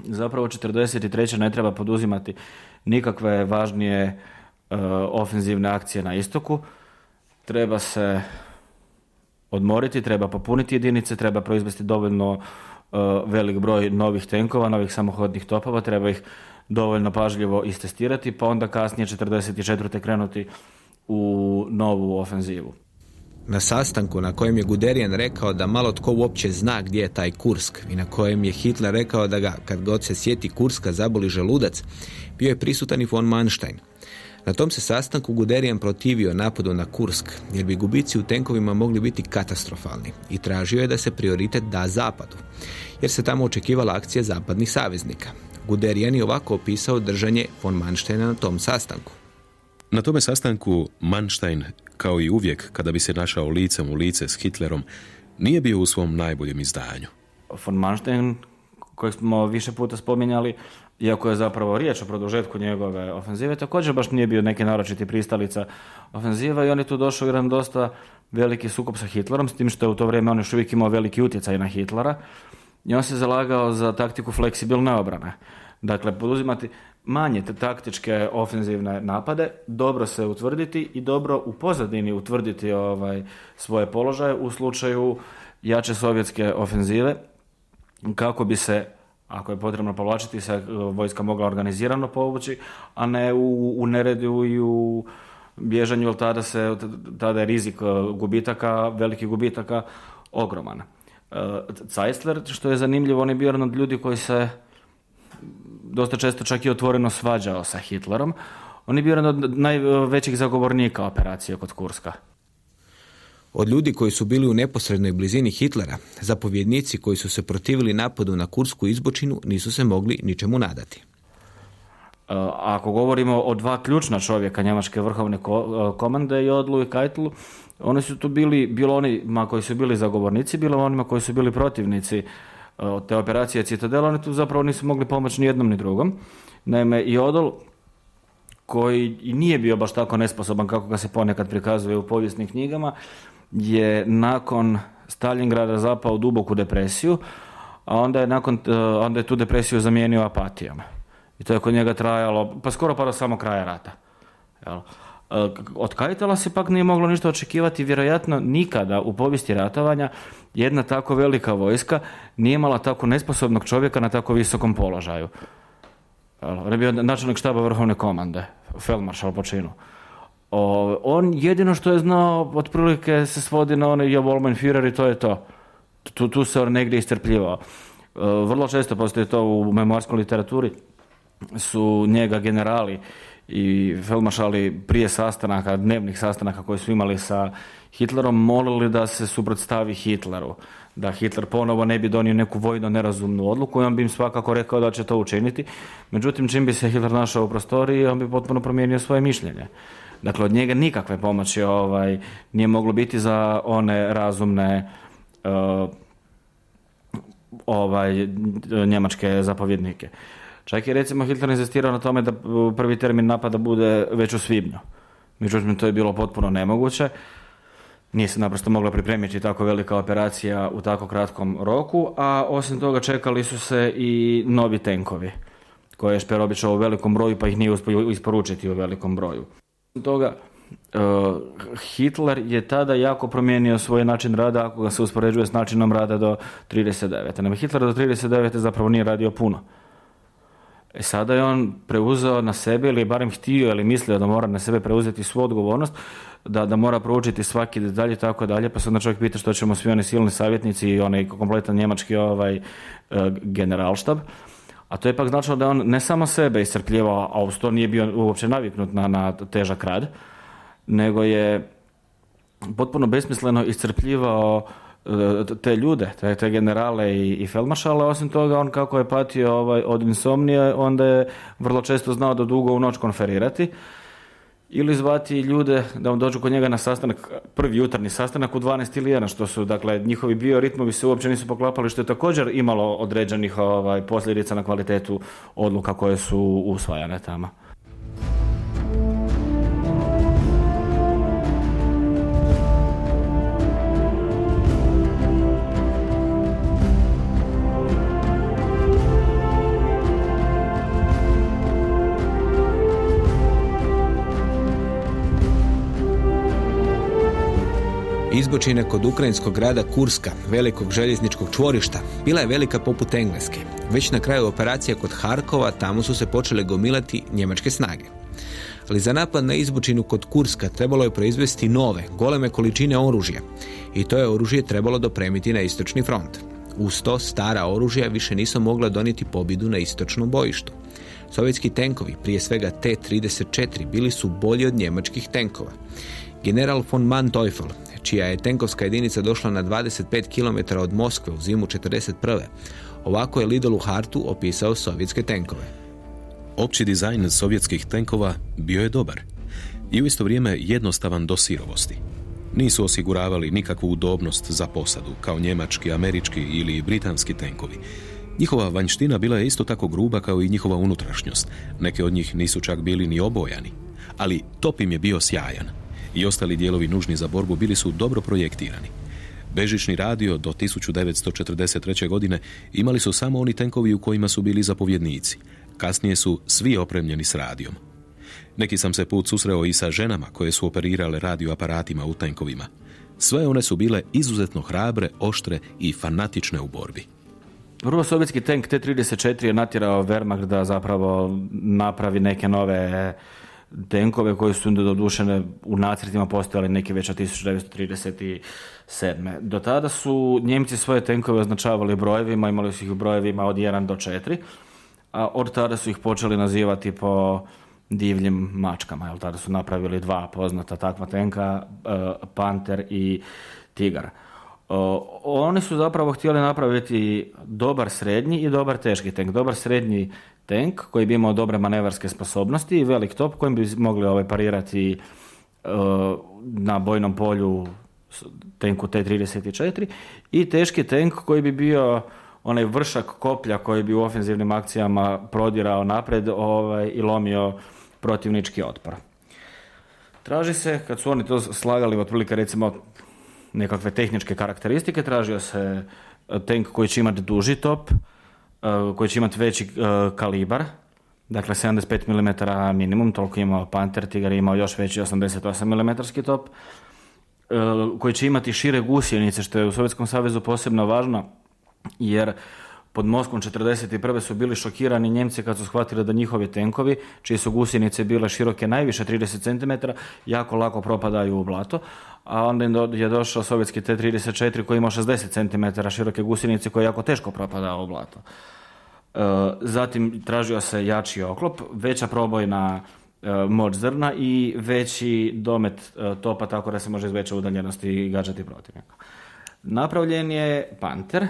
zapravo 43. ne treba poduzimati nikakve važnije e, ofenzivne akcije na istoku. Treba se odmoriti, treba popuniti jedinice, treba proizvesti dovoljno E, velik broj novih tenkova, novih samohodnih topova, treba ih dovoljno pažljivo istestirati, pa onda kasnije 44. krenuti u novu ofenzivu. Na sastanku na kojem je Guderian rekao da malo tko uopće zna gdje je taj Kursk i na kojem je Hitler rekao da ga, kad god se sjeti Kurska, zaboli želudac, bio je prisutan i von Manstein. Na tom se sastanku Guderian protivio napadu na Kursk, jer bi gubici u tenkovima mogli biti katastrofalni i tražio je da se prioritet da zapadu, jer se tamo očekivala akcija zapadnih saveznika. Guderian je ovako opisao držanje von Mansteina na tom sastanku. Na tome sastanku Manstein, kao i uvijek kada bi se našao licem u lice s Hitlerom, nije bio u svom najboljem izdanju. Von Manstein, kojeg smo više puta spominjali, iako je zapravo riječ o produžetku njegove ofenzive, također baš nije bio neki naročiti pristalica ofenziva i on je tu došao u jedan dosta veliki sukob sa Hitlerom, s tim što je u to vrijeme on još uvijek imao veliki utjecaj na Hitlera i on se zalagao za taktiku fleksibilne obrane. Dakle, poduzimati manje te taktičke ofenzivne napade, dobro se utvrditi i dobro u pozadini utvrditi ovaj, svoje položaje u slučaju jače sovjetske ofenzive kako bi se ako je potrebno povlačiti se vojska mogla organizirano povući, a ne u, u neredu i u bježanju, jer tada, se, tada je rizik e, gubitaka, velikih gubitaka ogroman. Zeisler, što je zanimljivo, on je bio jedan od ljudi koji se dosta često čak i otvoreno svađao sa Hitlerom. On je bio jedan od najvećih zagovornika operacije kod Kurska. Od ljudi koji su bili u neposrednoj blizini Hitlera, zapovjednici koji su se protivili napadu na kursku izbočinu nisu se mogli ničemu nadati. E, ako govorimo o dva ključna čovjeka njemačke vrhovne e, komande, Jodlu i Kajtlu, oni su tu bili, bilo onima koji su bili zagovornici, bilo onima koji su bili protivnici od te operacije Citadela, oni tu zapravo nisu mogli pomoći ni jednom ni drugom. Naime, i Odol, koji nije bio baš tako nesposoban kako ga se ponekad prikazuje u povijesnim knjigama, je nakon Stalingrada zapao u duboku depresiju, a onda je, nakon, e, onda je tu depresiju zamijenio apatijom. I to je kod njega trajalo, pa skoro pa do samo kraja rata. Jel? E, od Kajtela se pak nije moglo ništa očekivati, vjerojatno nikada u povijesti ratovanja jedna tako velika vojska nije imala tako nesposobnog čovjeka na tako visokom položaju. On je bio načelnik štaba vrhovne komande, feldmaršal po činu. on jedino što je znao otprilike se svodi na onaj ja Führer i to je to. Tu, tu se on negdje istrpljivao. E, vrlo često postoji to u memoarskoj literaturi su njega generali i feldmaršali prije sastanaka, dnevnih sastanaka koje su imali sa Hitlerom, molili da se suprotstavi Hitleru. Da Hitler ponovo ne bi donio neku vojno nerazumnu odluku i on bi im svakako rekao da će to učiniti. Međutim, čim bi se Hitler našao u prostoriji, on bi potpuno promijenio svoje mišljenje. Dakle, od njega nikakve pomoći ovaj, nije moglo biti za one razumne uh, ovaj, njemačke zapovjednike. Čak je recimo Hitler insistirao na tome da prvi termin napada bude već u svibnju. Međutim, to je bilo potpuno nemoguće. Nije se naprosto mogla pripremiti tako velika operacija u tako kratkom roku, a osim toga čekali su se i novi tenkovi, koje je Šper običao u velikom broju, pa ih nije uspio isporučiti u velikom broju. Toga, e, Hitler je tada jako promijenio svoj način rada ako ga se uspoređuje s načinom rada do 39. Naime, Hitler do 39. zapravo nije radio puno. E sada je on preuzeo na sebe ili barem htio ili mislio da mora na sebe preuzeti svu odgovornost, da, da mora proučiti svaki detalj i tako dalje, pa se onda čovjek pita što ćemo svi oni silni savjetnici i onaj kompletan njemački ovaj, e, generalštab. A to je pak značilo da on ne samo sebe iscrpljivao, a uz to nije bio uopće naviknut na, na težak rad, nego je potpuno besmisleno iscrpljivao te ljude, te, te generale i, i feldmaršale, osim toga on kako je patio ovaj, od insomnije, onda je vrlo često znao da dugo u noć konferirati ili zvati ljude da vam dođu kod njega na sastanak, prvi jutarnji sastanak u 12 ili 1, što su, dakle, njihovi bioritmovi se uopće nisu poklapali, što je također imalo određenih ovaj, posljedica na kvalitetu odluka koje su usvajane tamo. Izbočina kod ukrajinskog grada Kurska, velikog željezničkog čvorišta, bila je velika poput Engleske Već na kraju operacije kod Harkova tamo su se počele gomilati njemačke snage. Ali za napad na izbučinu kod Kurska trebalo je proizvesti nove, goleme količine oružja i to je oružje trebalo dopremiti na istočni front. Uz to stara oružja više nisu mogla donijeti pobjedu na istočnom bojištu. Sovjetski tenkovi, prije svega T-34, bili su bolji od njemačkih tenkova. General von Manteuffel, čija je tenkovska jedinica došla na 25 km od Moskve u zimu 1941. Ovako je Lidl u Hartu opisao sovjetske tenkove. Opći dizajn sovjetskih tenkova bio je dobar i u isto vrijeme jednostavan do sirovosti. Nisu osiguravali nikakvu udobnost za posadu, kao njemački, američki ili britanski tenkovi. Njihova vanjština bila je isto tako gruba kao i njihova unutrašnjost. Neke od njih nisu čak bili ni obojani. Ali top im je bio sjajan. I ostali dijelovi nužni za borbu bili su dobro projektirani. Bežični radio do 1943. godine imali su samo oni tenkovi u kojima su bili zapovjednici. Kasnije su svi opremljeni s radijom. Neki sam se put susreo i sa ženama koje su operirale radioaparatima u tenkovima. Sve one su bile izuzetno hrabre, oštre i fanatične u borbi. Prvo sovjetski tank T-34 je natjerao Wehrmacht da zapravo napravi neke nove tenkove koji su dodušene u nacrtima postojali neki već od 1937. Do tada su Njemci svoje tenkove označavali brojevima, imali su ih brojevima od 1 do 4, a od tada su ih počeli nazivati po divljim mačkama. Jel, tada su napravili dva poznata takva tenka, uh, Panter i Tigar. Oni su zapravo htjeli napraviti dobar srednji i dobar teški tank. Dobar srednji tank koji bi imao dobre manevarske sposobnosti i velik top kojim bi mogli ovaj, parirati uh, na bojnom polju tenku T-34 i teški tank koji bi bio onaj vršak koplja koji bi u ofenzivnim akcijama prodirao napred ovaj, i lomio protivnički otpor. Traži se, kad su oni to slagali otprilike recimo nekakve tehničke karakteristike, tražio se e, tank koji će imati duži top, e, koji će imati veći e, kalibar, dakle 75 mm minimum, toliko imao Panther, Tigar je imao još veći 88 mm top, koji će imati šire gusjenice, što je u Sovjetskom savezu posebno važno, jer pod Moskvom 1941. su bili šokirani Njemci kad su shvatili da njihovi tenkovi, čije su gusjenice bile široke najviše 30 cm, jako lako propadaju u blato, a onda je došao sovjetski T-34 koji ima 60 cm široke gusjenice koje jako teško propada u blato. E, zatim tražio se jači oklop, veća probojna e, moć zrna i veći domet e, topa tako da se može iz veće udaljenosti gađati protivnika. Napravljen je Panter,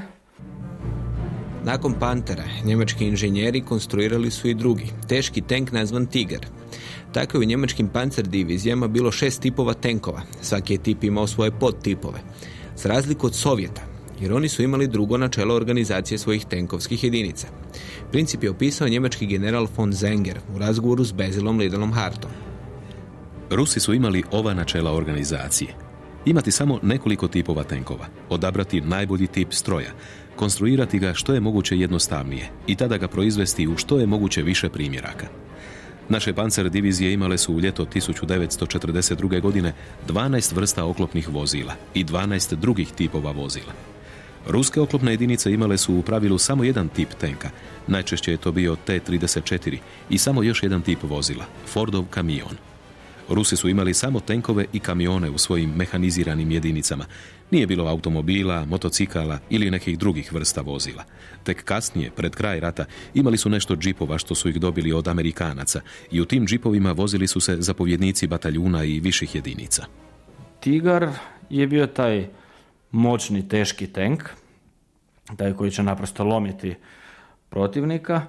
nakon Pantera, njemački inženjeri konstruirali su i drugi, teški tank nazvan Tiger. Tako je u njemačkim pancer divizijama bilo šest tipova tenkova, svaki je tip imao svoje podtipove. Za razliku od Sovjeta, jer oni su imali drugo načelo organizacije svojih tenkovskih jedinica. Princip je opisao njemački general von Zenger u razgovoru s Bezilom Lidlom Hartom. Rusi su imali ova načela organizacije. Imati samo nekoliko tipova tenkova, odabrati najbolji tip stroja, konstruirati ga što je moguće jednostavnije i tada ga proizvesti u što je moguće više primjeraka. Naše pancer divizije imale su u ljeto 1942. godine 12 vrsta oklopnih vozila i 12 drugih tipova vozila. Ruske oklopne jedinice imale su u pravilu samo jedan tip tenka, najčešće je to bio T-34 i samo još jedan tip vozila, Fordov kamion. Rusi su imali samo tenkove i kamione u svojim mehaniziranim jedinicama. Nije bilo automobila, motocikala ili nekih drugih vrsta vozila. Tek kasnije, pred kraj rata, imali su nešto džipova što su ih dobili od Amerikanaca i u tim džipovima vozili su se zapovjednici bataljuna i viših jedinica. Tigar je bio taj moćni, teški tank, taj koji će naprosto lomiti protivnika.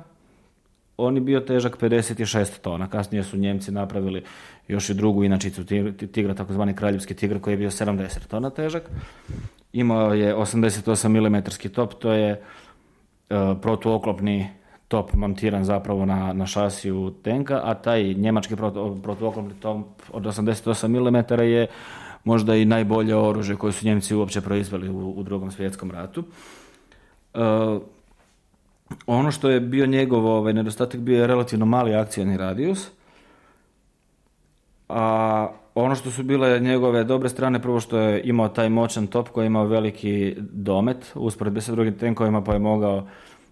On je bio težak 56 tona. Kasnije su Njemci napravili još i drugu inačicu tigra, takozvani kraljevski tigr koji je bio 70 tona težak. Imao je 88 mm top, to je uh, protuoklopni top montiran zapravo na, na šasiju tenka, a taj njemački protu, protuoklopni top od 88 mm je možda i najbolje oružje koje su Njemci uopće proizveli u, u drugom svjetskom ratu. Uh, ono što je bio njegov ovaj, nedostatak bio je relativno mali akcijani radijus, a ono što su bile njegove dobre strane, prvo što je imao taj moćan top koji je imao veliki domet, usporedbi sa drugim tenkovima pa je mogao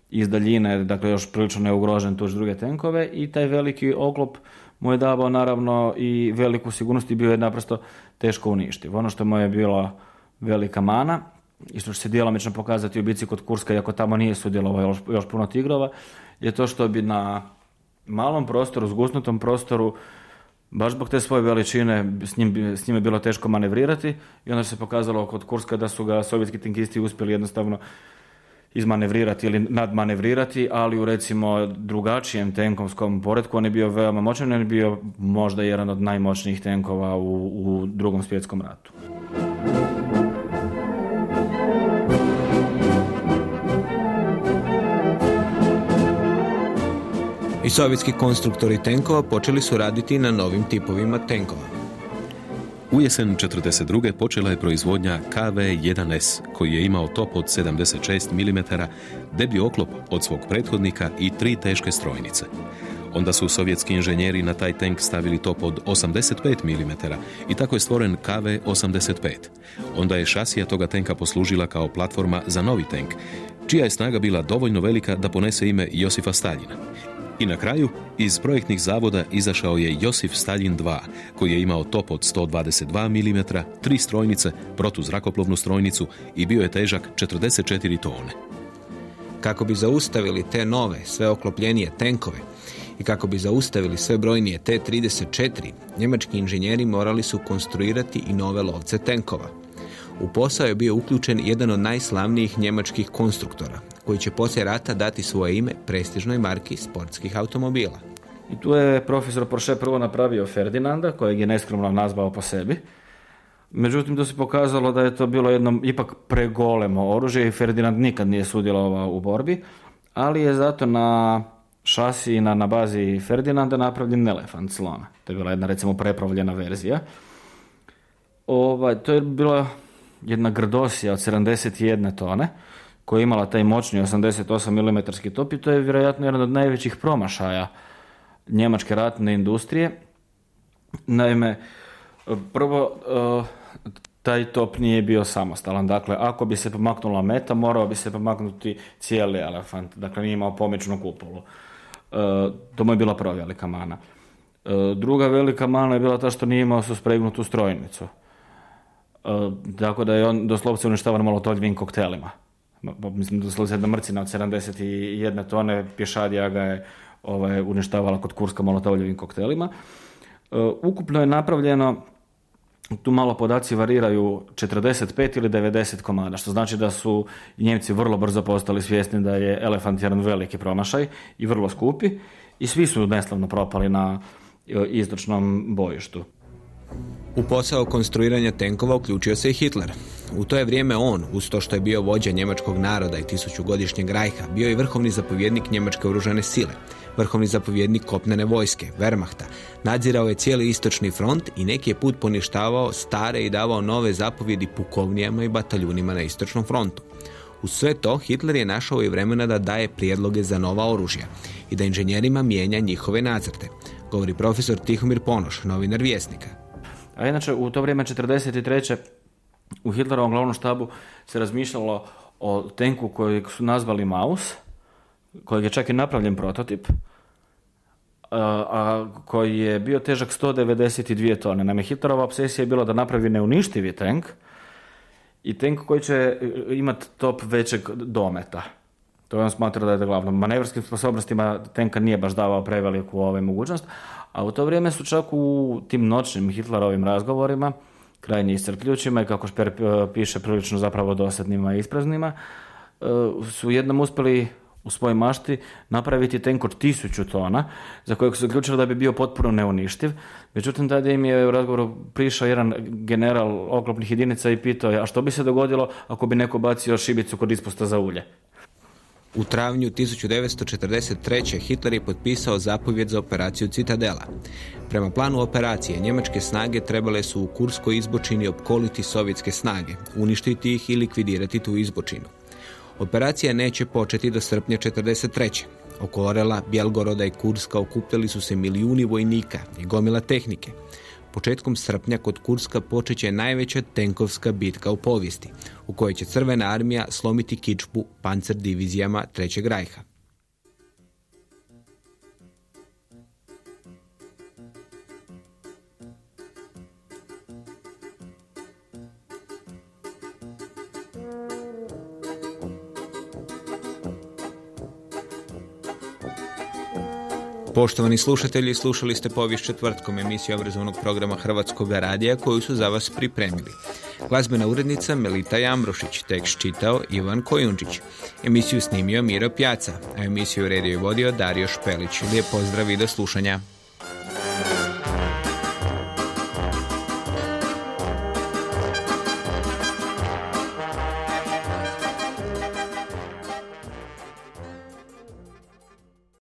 iz daljine, dakle još prilično neugrožen tuž druge tenkove i taj veliki oklop mu je davao naravno i veliku sigurnost i bio je naprosto teško uništiv. Ono što mu je bila velika mana i što se djelomično pokazati u bici kod Kurska, iako tamo nije sudjelovao još, još puno tigrova, je to što bi na malom prostoru, zgusnutom prostoru, baš zbog te svoje veličine s njim, s njim je bilo teško manevrirati i onda se pokazalo kod Kurska da su ga sovjetski tankisti uspjeli jednostavno izmanevrirati ili nadmanevrirati, ali u recimo drugačijem tenkovskom poredku on je bio veoma moćan, on je bio možda jedan od najmoćnijih tenkova u, u drugom svjetskom ratu. I sovjetski konstruktori tenkova počeli su raditi na novim tipovima tenkova. U jesen 1942. počela je proizvodnja KV-1S, koji je imao top od 76 mm, deblji oklop od svog prethodnika i tri teške strojnice. Onda su sovjetski inženjeri na taj tank stavili top od 85 mm i tako je stvoren KV-85. Onda je šasija toga tenka poslužila kao platforma za novi tank, čija je snaga bila dovoljno velika da ponese ime Josifa Staljina i na kraju, iz projektnih zavoda izašao je Josif Stalin 2, koji je imao top od 122 mm, tri strojnice, protuzrakoplovnu strojnicu i bio je težak 44 tone. Kako bi zaustavili te nove, sve oklopljenije tenkove i kako bi zaustavili sve brojnije T-34, njemački inženjeri morali su konstruirati i nove lovce tenkova. U posao je bio uključen jedan od najslavnijih njemačkih konstruktora, koji će poslije rata dati svoje ime prestižnoj marki sportskih automobila. I tu je profesor Porsche prvo napravio Ferdinanda, kojeg je neskromno nazvao po sebi. Međutim, to se pokazalo da je to bilo jedno ipak pregolemo oružje i Ferdinand nikad nije sudjelovao u borbi, ali je zato na šasi na, na bazi Ferdinanda napravljen elefant slona. To je bila jedna recimo prepravljena verzija. Ovaj, to je bila jedna grdosija od 71 tone koja je imala taj moćni 88 mm top i to je vjerojatno jedan od najvećih promašaja njemačke ratne industrije. Naime, prvo, eh, taj top nije bio samostalan. Dakle, ako bi se pomaknula meta, morao bi se pomaknuti cijeli elefant. Dakle, nije imao pomečnu kupolu. Eh, to mu je bila prva velika mana. Eh, druga velika mana je bila ta što nije imao suspregnutu strojnicu. Tako da je on doslovce uništavan molotovljivim koktelima mislim da se jedna mrcina od 71 tone pješadija ga je ovaj, uništavala kod Kurska molotovljivim koktelima. E, ukupno je napravljeno tu malo podaci variraju 45 ili 90 komada, što znači da su Njemci vrlo brzo postali svjesni da je elefant jedan veliki promašaj i vrlo skupi i svi su neslavno propali na e, istočnom bojištu. U posao konstruiranja tenkova uključio se i Hitler. U to je vrijeme on, uz to što je bio vođa njemačkog naroda i tisućugodišnjeg rajha, bio i vrhovni zapovjednik njemačke oružane sile, vrhovni zapovjednik kopnene vojske, Wehrmachta, nadzirao je cijeli istočni front i neki je put poništavao stare i davao nove zapovjedi pukovnijama i bataljunima na istočnom frontu. Uz sve to, Hitler je našao i vremena da daje prijedloge za nova oružja i da inženjerima mijenja njihove nacrte, govori profesor Tihomir Ponoš, novinar Vjesnika. A inače, u to vrijeme 43. u Hitlerovom glavnom štabu se razmišljalo o tenku kojeg su nazvali Maus, kojeg je čak i napravljen prototip, a, koji je bio težak 192 tone. Naime, Hitlerova obsesija je bila da napravi neuništivi tank i tank koji će imati top većeg dometa. To je on smatra da je glavno. Manevrskim sposobnostima tenka nije baš davao preveliku ovaj mogućnost, a u to vrijeme su čak u tim noćnim Hitlerovim razgovorima, krajnje iscrpljućima i kako Šper piše prilično zapravo dosadnima i ispraznima, e, su jednom uspjeli u svojoj mašti napraviti tank od tisuću tona, za kojeg su zaključili da bi bio potpuno neuništiv. Međutim, tada im je u razgovoru prišao jedan general oklopnih jedinica i pitao a što bi se dogodilo ako bi neko bacio šibicu kod ispusta za ulje? U travnju 1943. Hitler je potpisao zapovjed za operaciju Citadela. Prema planu operacije, njemačke snage trebale su u Kurskoj izbočini opkoliti sovjetske snage, uništiti ih i likvidirati tu izbočinu. Operacija neće početi do srpnja 1943. Oko Orela, Bjelgoroda i Kurska okupljali su se milijuni vojnika i gomila tehnike. Početkom srpnja kod Kurska počeće najveća tenkovska bitka u povijesti, u kojoj će Crvena armija slomiti kičpu pancer divizijama Trećeg rajha. Poštovani slušatelji, slušali ste povijest četvrtkom emisiju obrazovnog programa Hrvatskog radija koju su za vas pripremili. Glazbena urednica Melita Jambrošić, tekst čitao Ivan Kojundžić. Emisiju snimio Miro Pjaca, a emisiju redio i vodio Dario Špelić. Lijep pozdrav i do slušanja.